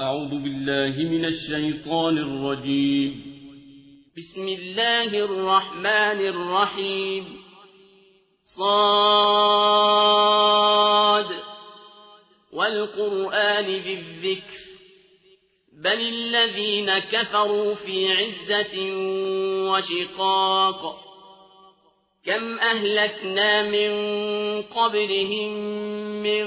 أعوذ بالله من الشيطان الرجيم. بسم الله الرحمن الرحيم. صاد. والقرآن بالذكر. بل الذين كفروا في عزة وشقاق. كم أهلكنا من قبلهم من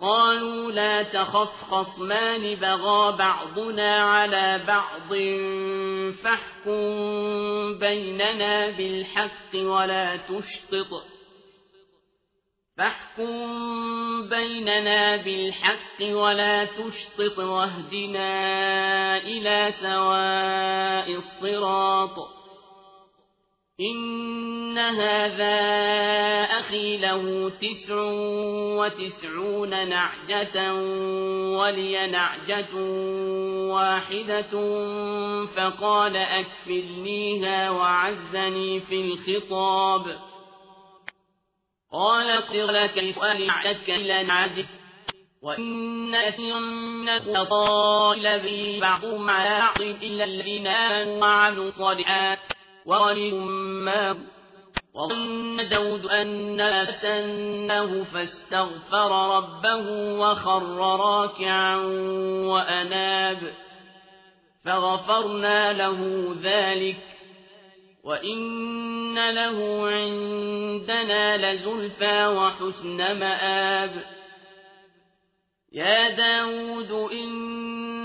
قالوا لا تخف خصمان بغى بعضنا على بعض فاحكم بيننا بالحق ولا تشطط. فاحكم بيننا بالحق ولا تشطط واهدنا إلى سواء الصراط. إن هذا أخي له تسع وتسعون نعجة ولي نعجة واحدة فقال أكفلنيها وعزني في الخطاب قال قرلك سؤال نعجتك إلى نعجك وإن أثيرا من الخطائل به بعضهم على بعض إلا الذين آمنوا وعملوا الصالحات وغنم ما وظن داود أن فتنه فاستغفر ربه وخر راكعا وأناب فغفرنا له ذلك وإن له عندنا لزلفى وحسن مآب. يا داود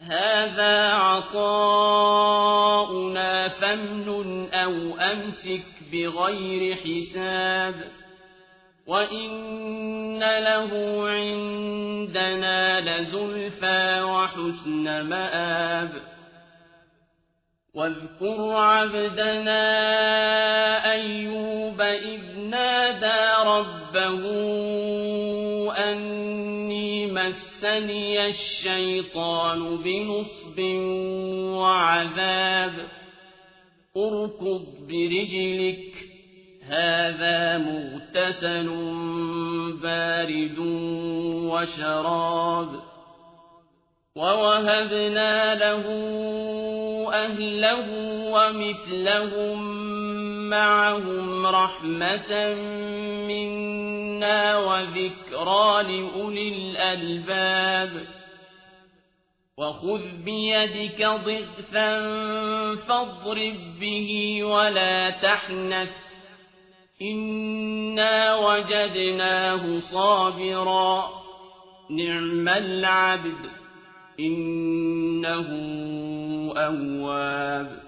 هذا عطاؤنا فامنن أو أمسك بغير حساب وإن له عندنا لزلفى وحسن مآب واذكر عبدنا أيوب إذ نادى ربه أني مسني الشيطان بنصب وعذاب اركض برجلك هذا مغتسل بارد وشراب. ووهبنا له أهله ومثلهم معهم رحمة منا وذكرى لأولي الألباب وخذ بيدك ضغثا فاضرب به ولا تحنث إنا وجدناه صابرا نعم العبد إنه أواب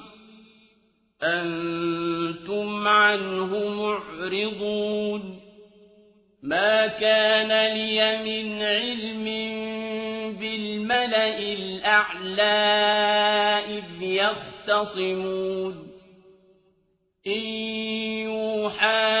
أنتم عنه معرضون. ما كان لي من علم بالملأ الأعلى إذ يختصمون. إن يوحى